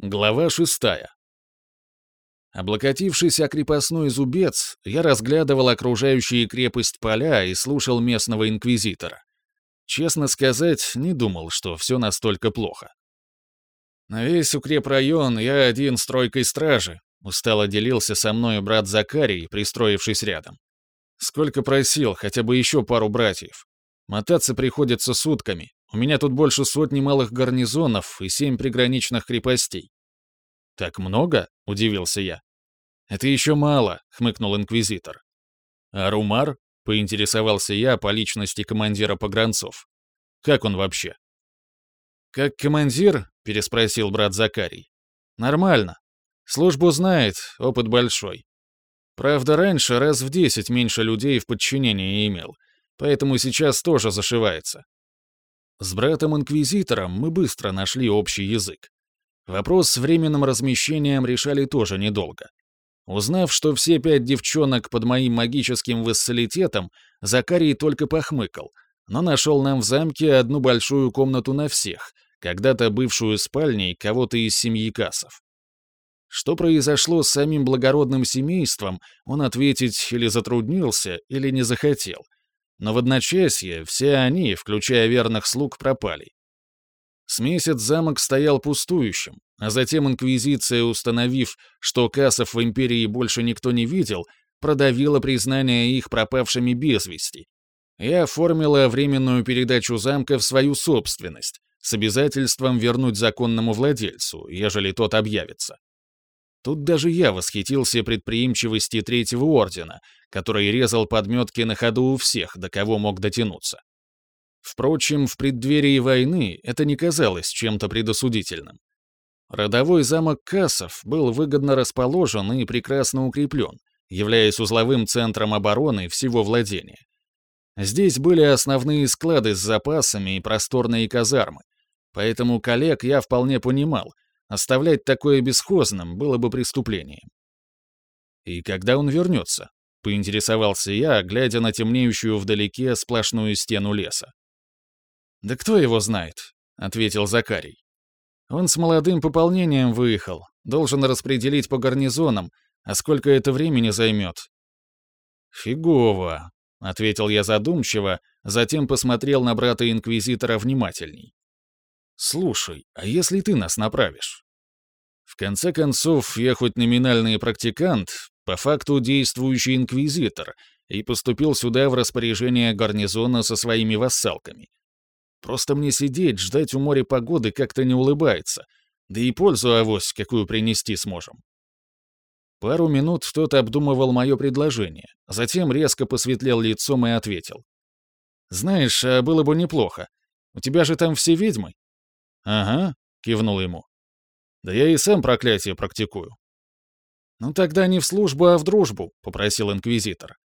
Глава шестая. Облокотившись о крепостной зубец, я разглядывал окружающие крепость поля и слушал местного инквизитора. Честно сказать, не думал, что все настолько плохо. На весь укрепрайон я один с тройкой стражи, устало делился со мной брат Закарий, пристроившись рядом. Сколько просил, хотя бы еще пару братьев. Мотаться приходится сутками, у меня тут больше сотни малых гарнизонов и семь приграничных крепостей. Так много? удивился я. Это еще мало, хмыкнул инквизитор. А Румар? поинтересовался я по личности командира погранцов. Как он вообще? Как командир? переспросил брат Закарий. Нормально. Службу знает, опыт большой. Правда, раньше раз в десять меньше людей в подчинении имел, поэтому сейчас тоже зашивается. С братом-инквизитором мы быстро нашли общий язык. Вопрос с временным размещением решали тоже недолго. Узнав, что все пять девчонок под моим магическим вассалитетом, Закарий только похмыкал, но нашел нам в замке одну большую комнату на всех, когда-то бывшую спальней кого-то из семьи Касов. Что произошло с самим благородным семейством, он ответить или затруднился, или не захотел — но в одночасье все они, включая верных слуг, пропали. С месяц замок стоял пустующим, а затем Инквизиция, установив, что кассов в империи больше никто не видел, продавила признание их пропавшими без вести и оформила временную передачу замка в свою собственность с обязательством вернуть законному владельцу, ежели тот объявится. Тут даже я восхитился предприимчивости Третьего Ордена, который резал подметки на ходу у всех, до кого мог дотянуться. Впрочем, в преддверии войны это не казалось чем-то предосудительным. Родовой замок Кассов был выгодно расположен и прекрасно укреплен, являясь узловым центром обороны всего владения. Здесь были основные склады с запасами и просторные казармы, поэтому коллег я вполне понимал, оставлять такое бесхозным было бы преступлением. И когда он вернется? — поинтересовался я, глядя на темнеющую вдалеке сплошную стену леса. «Да кто его знает?» — ответил Закарий. «Он с молодым пополнением выехал, должен распределить по гарнизонам, а сколько это времени займет?» «Фигово», — ответил я задумчиво, затем посмотрел на брата-инквизитора внимательней. «Слушай, а если ты нас направишь?» В конце концов, я хоть номинальный практикант, по факту действующий инквизитор, и поступил сюда в распоряжение гарнизона со своими вассалками. Просто мне сидеть, ждать у моря погоды как-то не улыбается, да и пользу авось какую принести сможем. Пару минут кто-то обдумывал мое предложение, затем резко посветлел лицом и ответил. «Знаешь, а было бы неплохо. У тебя же там все ведьмы?» «Ага», — кивнул ему. «Да я и сам проклятие практикую. «Ну тогда не в службу, а в дружбу», — попросил инквизитор.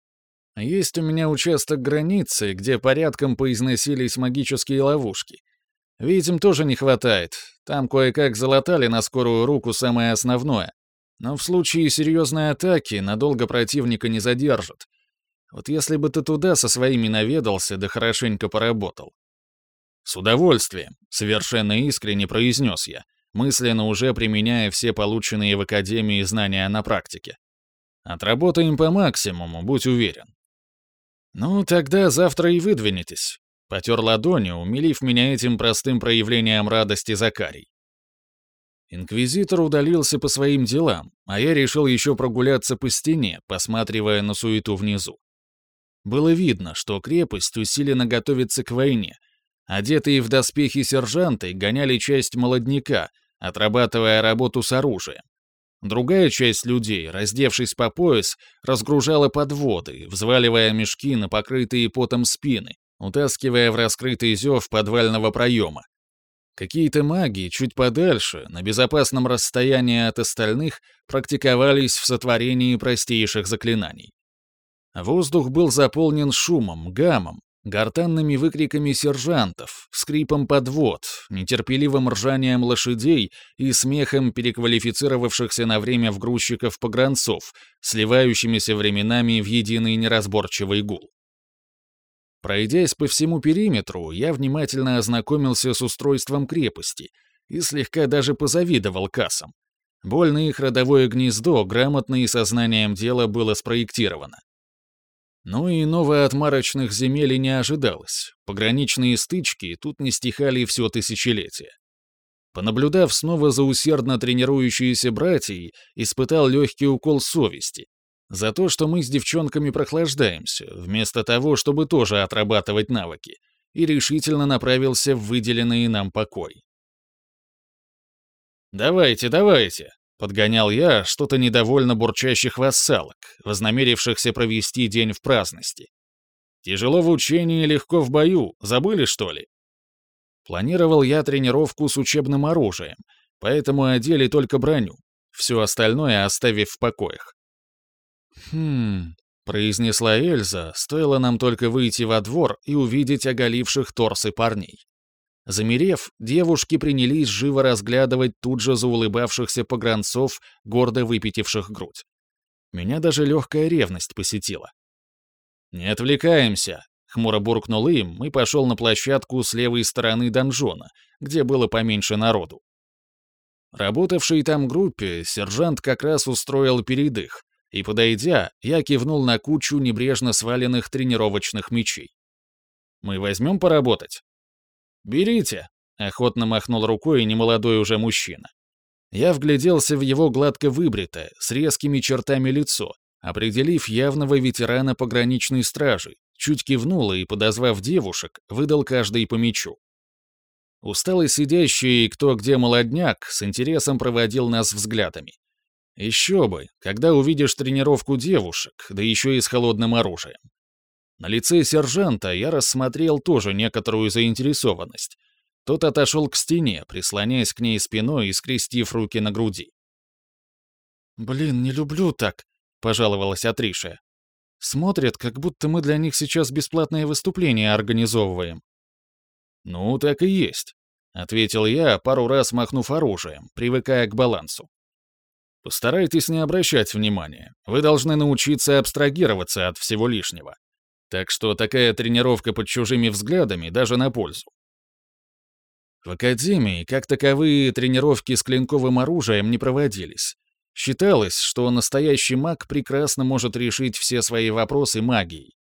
«Есть у меня участок границы, где порядком поизносились магические ловушки. Видим, тоже не хватает. Там кое-как залатали на скорую руку самое основное. Но в случае серьезной атаки надолго противника не задержат. Вот если бы ты туда со своими наведался, да хорошенько поработал». «С удовольствием», — совершенно искренне произнес я мысленно уже применяя все полученные в Академии знания на практике. Отработаем по максимуму, будь уверен. «Ну, тогда завтра и выдвинетесь», — потер ладони, умилив меня этим простым проявлением радости Закарий. Инквизитор удалился по своим делам, а я решил еще прогуляться по стене, посматривая на суету внизу. Было видно, что крепость усиленно готовится к войне. Одетые в доспехи сержанты гоняли часть молодняка, отрабатывая работу с оружием. Другая часть людей, раздевшись по пояс, разгружала подводы, взваливая мешки на покрытые потом спины, утаскивая в раскрытый зев подвального проема. Какие-то маги чуть подальше, на безопасном расстоянии от остальных, практиковались в сотворении простейших заклинаний. Воздух был заполнен шумом, гамом, гортанными выкриками сержантов, скрипом подвод, нетерпеливым ржанием лошадей и смехом переквалифицировавшихся на время в грузчиков-погранцов, сливающимися временами в единый неразборчивый гул. Пройдясь по всему периметру, я внимательно ознакомился с устройством крепости и слегка даже позавидовал кассам. Больно их родовое гнездо грамотно и сознанием дела было спроектировано. Но и иного от марочных земель не ожидалось. Пограничные стычки тут не стихали все тысячелетия. Понаблюдав снова за усердно тренирующейся братьей, испытал легкий укол совести. За то, что мы с девчонками прохлаждаемся, вместо того, чтобы тоже отрабатывать навыки, и решительно направился в выделенный нам покой. «Давайте, давайте!» — подгонял я что-то недовольно бурчащих вассалок, вознамерившихся провести день в праздности. «Тяжело в учении, легко в бою. Забыли, что ли?» Планировал я тренировку с учебным оружием, поэтому одели только броню, все остальное оставив в покоях. «Хм...» — произнесла Эльза, стоило нам только выйти во двор и увидеть оголивших торсы парней. Замерев, девушки принялись живо разглядывать тут же заулыбавшихся погранцов, гордо выпятивших грудь. Меня даже легкая ревность посетила. «Не отвлекаемся», Хмуро буркнул им и пошел на площадку с левой стороны донжона, где было поменьше народу. Работавшей там группе сержант как раз устроил передых, и, подойдя, я кивнул на кучу небрежно сваленных тренировочных мечей. «Мы возьмем поработать?» «Берите», — охотно махнул рукой немолодой уже мужчина. Я вгляделся в его гладко выбритое, с резкими чертами лицо, определив явного ветерана пограничной стражи, чуть кивнула и, подозвав девушек, выдал каждый по мячу. Усталый сидящий кто где молодняк с интересом проводил нас взглядами. Еще бы, когда увидишь тренировку девушек, да еще и с холодным оружием. На лице сержанта я рассмотрел тоже некоторую заинтересованность. Тот отошел к стене, прислоняясь к ней спиной и скрестив руки на груди. «Блин, не люблю так», — пожаловалась Атриша. Смотрят, как будто мы для них сейчас бесплатное выступление организовываем». «Ну, так и есть», — ответил я, пару раз махнув оружием, привыкая к балансу. «Постарайтесь не обращать внимания. Вы должны научиться абстрагироваться от всего лишнего. Так что такая тренировка под чужими взглядами даже на пользу. В академии, как таковые, тренировки с клинковым оружием не проводились. Считалось, что настоящий маг прекрасно может решить все свои вопросы магией.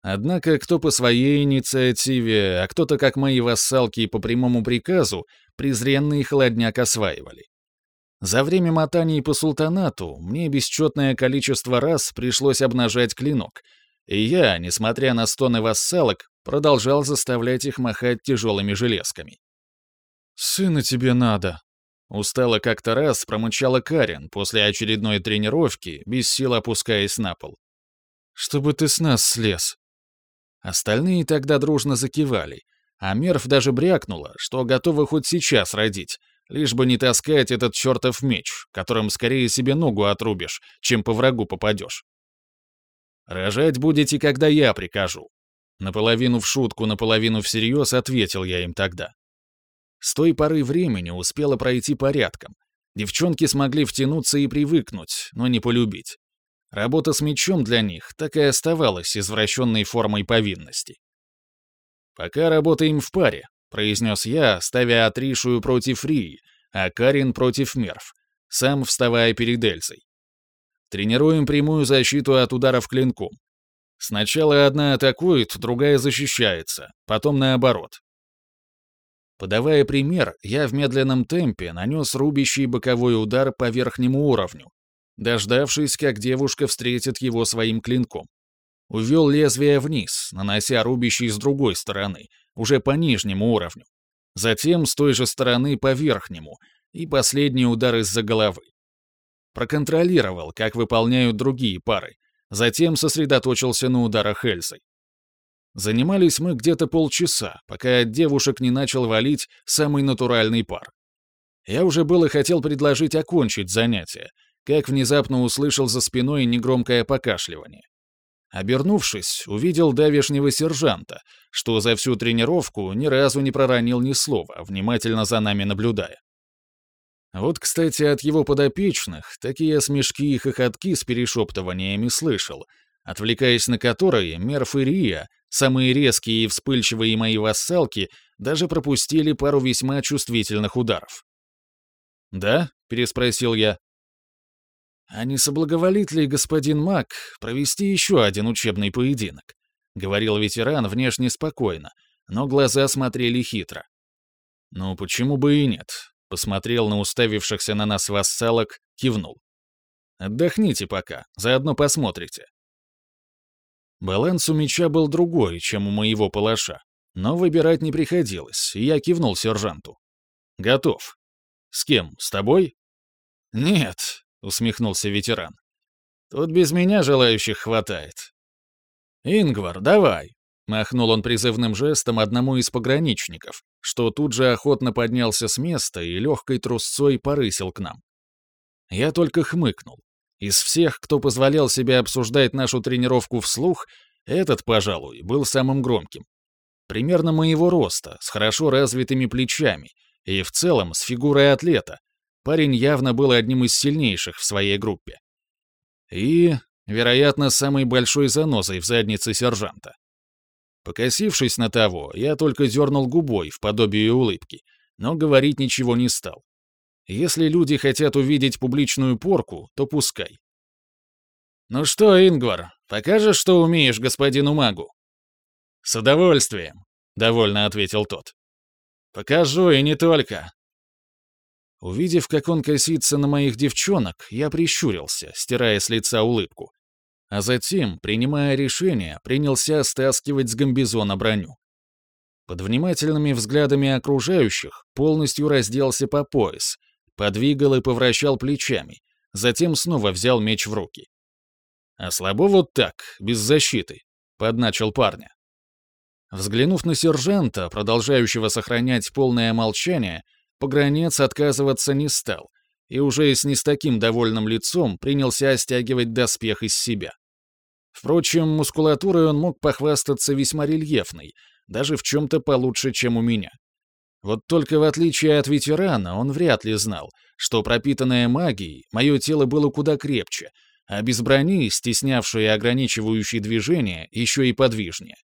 Однако кто по своей инициативе, а кто-то, как мои вассалки, по прямому приказу, презренный холодняк осваивали. За время мотаний по султанату мне бесчетное количество раз пришлось обнажать клинок, и я, несмотря на стоны вассалок, продолжал заставлять их махать тяжелыми железками. «Сына тебе надо», Устало как-то раз промычала Карен после очередной тренировки, без сил опускаясь на пол. «Чтобы ты с нас слез». Остальные тогда дружно закивали, а Мерв даже брякнула, что готова хоть сейчас родить, лишь бы не таскать этот чертов меч, которым скорее себе ногу отрубишь, чем по врагу попадешь. «Рожать будете, когда я прикажу». Наполовину в шутку, наполовину всерьез ответил я им тогда. С той поры времени успело пройти порядком. Девчонки смогли втянуться и привыкнуть, но не полюбить. Работа с мечом для них так и оставалась извращенной формой повинности. «Пока работаем в паре», — произнес я, ставя Атришую против Рии, а Карин против Мерв, сам вставая перед Эльзой. Тренируем прямую защиту от ударов клинком. Сначала одна атакует, другая защищается, потом наоборот. Подавая пример, я в медленном темпе нанес рубящий боковой удар по верхнему уровню, дождавшись, как девушка встретит его своим клинком. Увел лезвие вниз, нанося рубящий с другой стороны, уже по нижнему уровню. Затем с той же стороны по верхнему, и последний удар из-за головы. Проконтролировал, как выполняют другие пары, затем сосредоточился на ударах Эльзы. Занимались мы где-то полчаса, пока от девушек не начал валить самый натуральный пар. Я уже было хотел предложить окончить занятие, как внезапно услышал за спиной негромкое покашливание. Обернувшись, увидел давешнего сержанта, что за всю тренировку ни разу не проронил ни слова, внимательно за нами наблюдая. Вот, кстати, от его подопечных такие смешки и хохотки с перешептываниями слышал, отвлекаясь на которые Мерф и Рия, самые резкие и вспыльчивые мои вассалки, даже пропустили пару весьма чувствительных ударов. «Да?» — переспросил я. «А не соблаговолит ли господин Мак провести еще один учебный поединок?» — говорил ветеран внешне спокойно, но глаза смотрели хитро. «Ну, почему бы и нет?» — посмотрел на уставившихся на нас вассалок, кивнул. «Отдохните пока, заодно посмотрите». Баланс у меча был другой, чем у моего палаша, но выбирать не приходилось, и я кивнул сержанту. «Готов. С кем, с тобой?» «Нет», — усмехнулся ветеран. «Тут без меня желающих хватает». «Ингвар, давай!» — махнул он призывным жестом одному из пограничников, что тут же охотно поднялся с места и легкой трусцой порысил к нам. Я только хмыкнул. Из всех, кто позволял себе обсуждать нашу тренировку вслух, этот, пожалуй, был самым громким. Примерно моего роста, с хорошо развитыми плечами и в целом с фигурой атлета. Парень явно был одним из сильнейших в своей группе. И, вероятно, самой большой занозой в заднице сержанта. Покосившись на того, я только дернул губой в подобие улыбки, но говорить ничего не стал. Если люди хотят увидеть публичную порку, то пускай. «Ну что, Ингвар, покажешь, что умеешь господину магу?» «С удовольствием», — довольно ответил тот. «Покажу, и не только». Увидев, как он косится на моих девчонок, я прищурился, стирая с лица улыбку. А затем, принимая решение, принялся стаскивать с гамбизона броню. Под внимательными взглядами окружающих полностью разделся по пояс, подвигал и повращал плечами, затем снова взял меч в руки. «А слабо вот так, без защиты», — подначил парня. Взглянув на сержанта, продолжающего сохранять полное молчание, погранец отказываться не стал и уже с не с таким довольным лицом принялся стягивать доспех из себя. Впрочем, мускулатурой он мог похвастаться весьма рельефной, даже в чем-то получше, чем у меня. Вот только в отличие от ветерана, он вряд ли знал, что пропитанное магией, мое тело было куда крепче, а без брони, стеснявшей и ограничивающей движение, еще и подвижнее.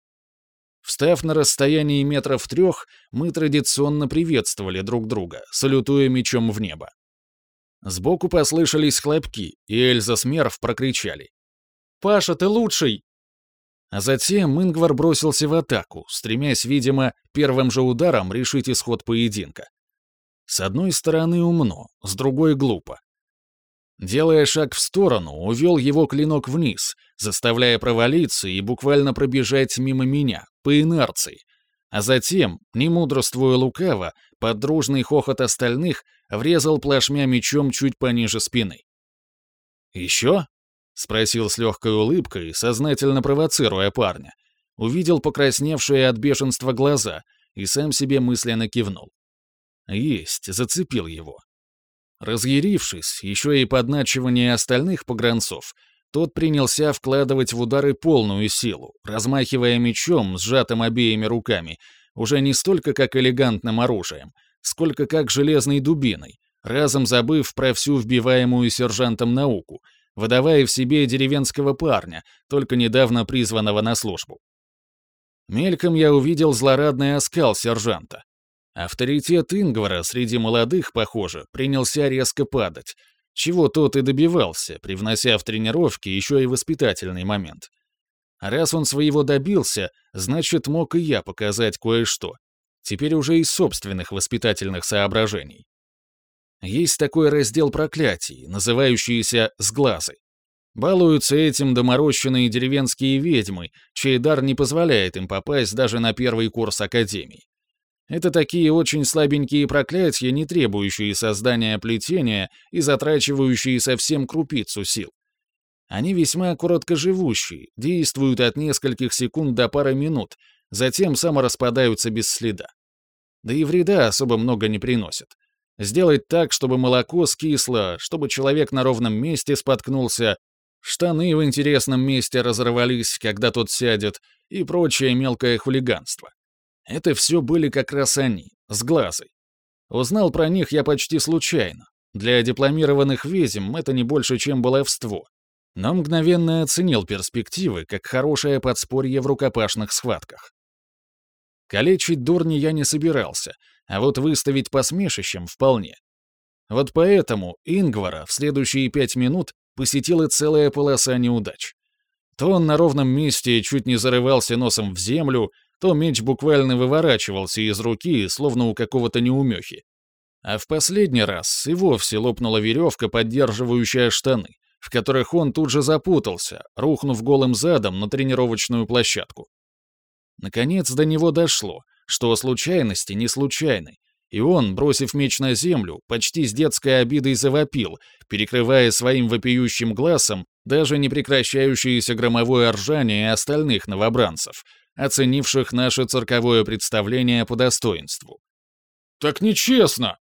Встав на расстоянии метров трех, мы традиционно приветствовали друг друга, салютуя мечом в небо. Сбоку послышались хлопки, и Эльза с Мерв прокричали. «Паша, ты лучший!» А затем Ингвар бросился в атаку, стремясь, видимо, первым же ударом решить исход поединка. С одной стороны умно, с другой глупо. Делая шаг в сторону, увел его клинок вниз, заставляя провалиться и буквально пробежать мимо меня, по инерции. А затем, не мудрствуя лукаво, под дружный хохот остальных, врезал плашмя мечом чуть пониже спины. «Еще?» — спросил с легкой улыбкой, сознательно провоцируя парня. Увидел покрасневшие от бешенства глаза и сам себе мысленно кивнул. Есть, зацепил его. Разъярившись, еще и подначивание остальных погранцов, тот принялся вкладывать в удары полную силу, размахивая мечом, сжатым обеими руками, уже не столько как элегантным оружием, сколько как железной дубиной, разом забыв про всю вбиваемую сержантом науку, выдавая в себе деревенского парня, только недавно призванного на службу. Мельком я увидел злорадный оскал сержанта, Авторитет Ингвара среди молодых, похоже, принялся резко падать, чего тот и добивался, привнося в тренировки еще и воспитательный момент. Раз он своего добился, значит, мог и я показать кое-что. Теперь уже из собственных воспитательных соображений. Есть такой раздел проклятий, называющийся «сглазы». Балуются этим доморощенные деревенские ведьмы, чей дар не позволяет им попасть даже на первый курс Академии. Это такие очень слабенькие проклятия, не требующие создания плетения и затрачивающие совсем крупицу сил. Они весьма короткоживущие, действуют от нескольких секунд до пары минут, затем самораспадаются без следа. Да и вреда особо много не приносят. Сделать так, чтобы молоко скисло, чтобы человек на ровном месте споткнулся, штаны в интересном месте разорвались, когда тот сядет, и прочее мелкое хулиганство. Это все были как раз они, с глазой. Узнал про них я почти случайно. Для дипломированных ведьм это не больше, чем баловство. Но мгновенно оценил перспективы как хорошее подспорье в рукопашных схватках. Калечить дурни я не собирался, а вот выставить посмешищем вполне. Вот поэтому Ингвара в следующие пять минут посетила целая полоса неудач. То он на ровном месте чуть не зарывался носом в землю, то меч буквально выворачивался из руки, словно у какого-то неумехи. А в последний раз и вовсе лопнула веревка, поддерживающая штаны, в которых он тут же запутался, рухнув голым задом на тренировочную площадку. Наконец до него дошло, что случайности не случайны, и он, бросив меч на землю, почти с детской обидой завопил, перекрывая своим вопиющим глазом даже не прекращающееся громовое ржание остальных новобранцев, оценивших наше цирковое представление по достоинству. «Так нечестно!»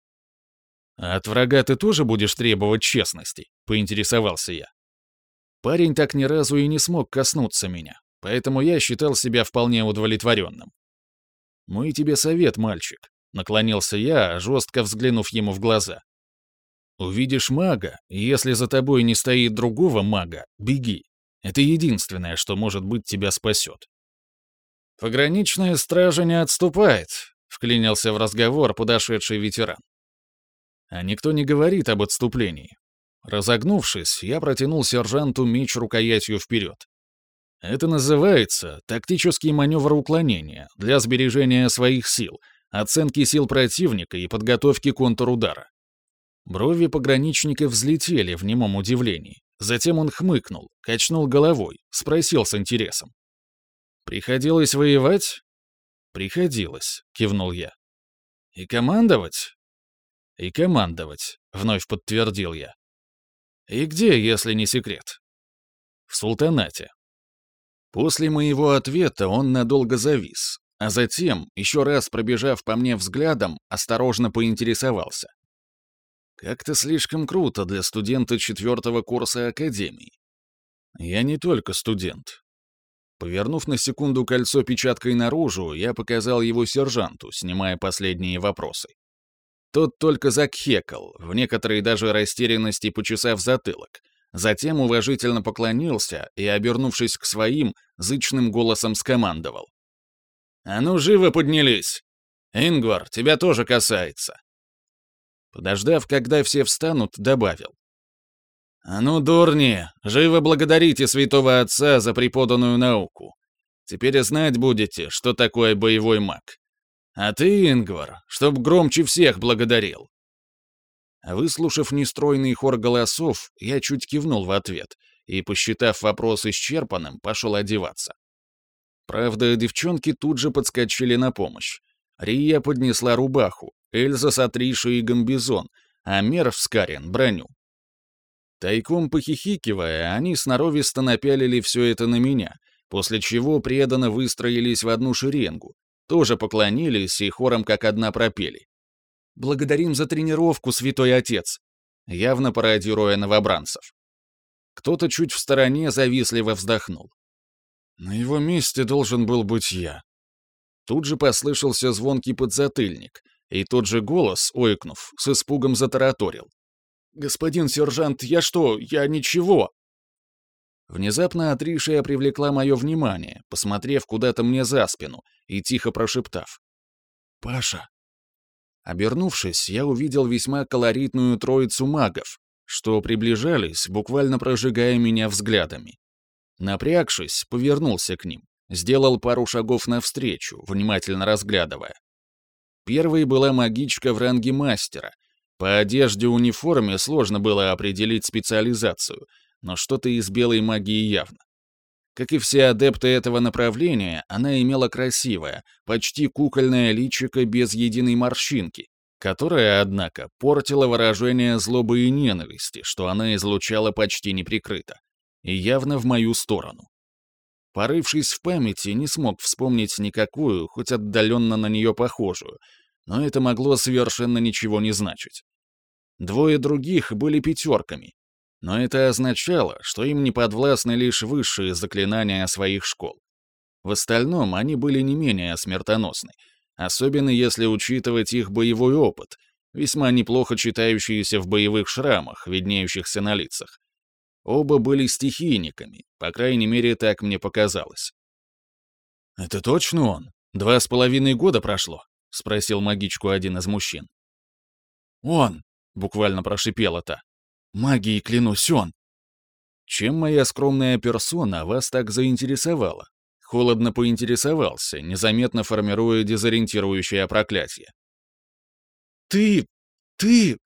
«От врага ты тоже будешь требовать честности?» — поинтересовался я. Парень так ни разу и не смог коснуться меня, поэтому я считал себя вполне удовлетворенным. «Мой тебе совет, мальчик», — наклонился я, жестко взглянув ему в глаза. «Увидишь мага, и если за тобой не стоит другого мага, беги. Это единственное, что, может быть, тебя спасет». «Пограничная стража не отступает», — вклинился в разговор подошедший ветеран. А никто не говорит об отступлении. Разогнувшись, я протянул сержанту меч рукоятью вперед. Это называется тактический маневр уклонения для сбережения своих сил, оценки сил противника и подготовки контрудара. Брови пограничника взлетели в немом удивлении. Затем он хмыкнул, качнул головой, спросил с интересом. «Приходилось воевать?» «Приходилось», — кивнул я. «И командовать?» «И командовать», — вновь подтвердил я. «И где, если не секрет?» «В султанате». После моего ответа он надолго завис, а затем, еще раз пробежав по мне взглядом, осторожно поинтересовался. «Как-то слишком круто для студента четвертого курса Академии». «Я не только студент». Повернув на секунду кольцо печаткой наружу, я показал его сержанту, снимая последние вопросы. Тот только закхекал, в некоторой даже растерянности почесав затылок. Затем уважительно поклонился и, обернувшись к своим, зычным голосом скомандовал. «А ну, живо поднялись! Ингвар, тебя тоже касается!» Подождав, когда все встанут, добавил. «А ну, дурни, живо благодарите святого отца за преподанную науку. Теперь знать будете, что такое боевой маг. А ты, Ингвар, чтоб громче всех благодарил. Выслушав нестройный хор голосов, я чуть кивнул в ответ и, посчитав вопрос исчерпанным, пошел одеваться. Правда, девчонки тут же подскочили на помощь. Рия поднесла рубаху, Эльза с Атришей и гамбизон, а Мер вскарен — броню. Тайком похихикивая, они сноровисто напялили все это на меня, после чего преданно выстроились в одну шеренгу, тоже поклонились и хором как одна пропели. «Благодарим за тренировку, святой отец!» явно пародируя новобранцев. Кто-то чуть в стороне завистливо вздохнул. «На его месте должен был быть я». Тут же послышался звонкий подзатыльник, и тот же голос, ойкнув, с испугом затараторил. «Господин сержант, я что? Я ничего!» Внезапно Атришия привлекла мое внимание, посмотрев куда-то мне за спину и тихо прошептав. «Паша». Обернувшись, я увидел весьма колоритную троицу магов, что приближались, буквально прожигая меня взглядами. Напрягшись, повернулся к ним, сделал пару шагов навстречу, внимательно разглядывая. Первой была магичка в ранге мастера. По одежде униформе сложно было определить специализацию — но что-то из белой магии явно. Как и все адепты этого направления, она имела красивое, почти кукольное личико без единой морщинки, которое, однако, портило выражение злобы и ненависти, что она излучала почти неприкрыто, и явно в мою сторону. Порывшись в памяти, не смог вспомнить никакую, хоть отдаленно на нее похожую, но это могло совершенно ничего не значить. Двое других были пятерками, но это означало, что им не подвластны лишь высшие заклинания своих школ. В остальном они были не менее смертоносны, особенно если учитывать их боевой опыт, весьма неплохо читающиеся в боевых шрамах, виднеющихся на лицах. Оба были стихийниками, по крайней мере, так мне показалось. «Это точно он?» «Два с половиной года прошло?» — спросил магичку один из мужчин. «Он!» — буквально прошипела та. «Магией клянусь, он!» «Чем моя скромная персона вас так заинтересовала?» Холодно поинтересовался, незаметно формируя дезориентирующее проклятие. «Ты... ты...»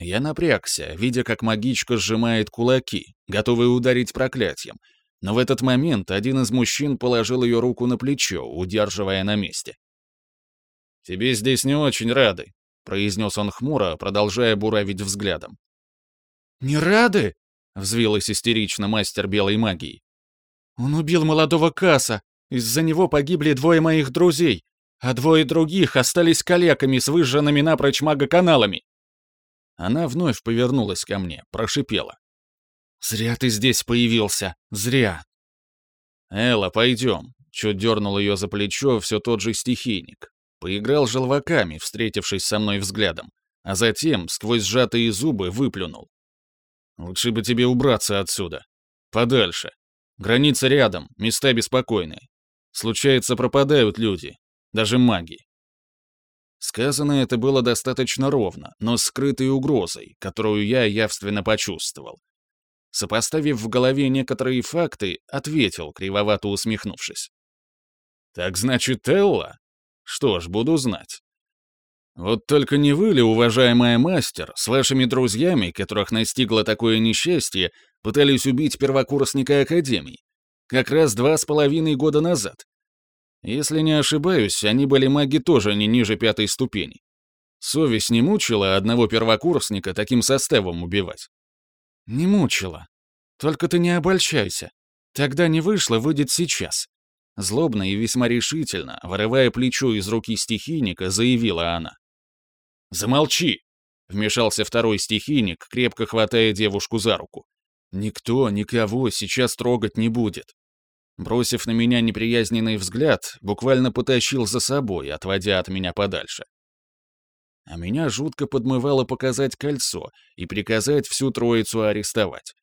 Я напрягся, видя, как магичка сжимает кулаки, готовый ударить проклятием, но в этот момент один из мужчин положил ее руку на плечо, удерживая на месте. «Тебе здесь не очень рады», — произнес он хмуро, продолжая буравить взглядом. «Не рады?» — взвилась истерично мастер белой магии. «Он убил молодого Касса. Из-за него погибли двое моих друзей, а двое других остались калеками с выжженными напрочь магоканалами». Она вновь повернулась ко мне, прошипела. «Зря ты здесь появился. Зря». «Элла, пойдем», — чуть дернул ее за плечо все тот же стихийник. Поиграл желваками, встретившись со мной взглядом, а затем, сквозь сжатые зубы, выплюнул. «Лучше бы тебе убраться отсюда. Подальше. Граница рядом, места беспокойные. Случается, пропадают люди, даже маги. Сказано это было достаточно ровно, но с скрытой угрозой, которую я явственно почувствовал. Сопоставив в голове некоторые факты, ответил, кривовато усмехнувшись. «Так значит, Элла? Что ж, буду знать. Вот только не вы ли, уважаемая мастер, с вашими друзьями, которых настигло такое несчастье, пытались убить первокурсника Академии? Как раз два с половиной года назад. Если не ошибаюсь, они были маги тоже не ниже пятой ступени. Совесть не мучила одного первокурсника таким составом убивать? Не мучила. Только ты не обольщайся. Тогда не вышло, выйдет сейчас. Злобно и весьма решительно, вырывая плечо из руки стихийника, заявила она. «Замолчи!» — вмешался второй стихийник, крепко хватая девушку за руку. «Никто никого сейчас трогать не будет». Бросив на меня неприязненный взгляд, буквально потащил за собой, отводя от меня подальше. А меня жутко подмывало показать кольцо и приказать всю троицу арестовать.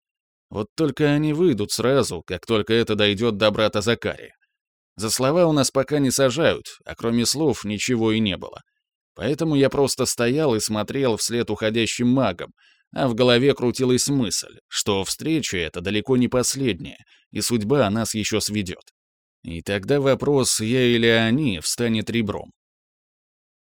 Вот только они выйдут сразу, как только это дойдет до брата Закария. За слова у нас пока не сажают, а кроме слов ничего и не было. Поэтому я просто стоял и смотрел вслед уходящим магам, а в голове крутилась мысль, что встреча эта далеко не последняя, и судьба нас еще сведет. И тогда вопрос «я или они» встанет ребром.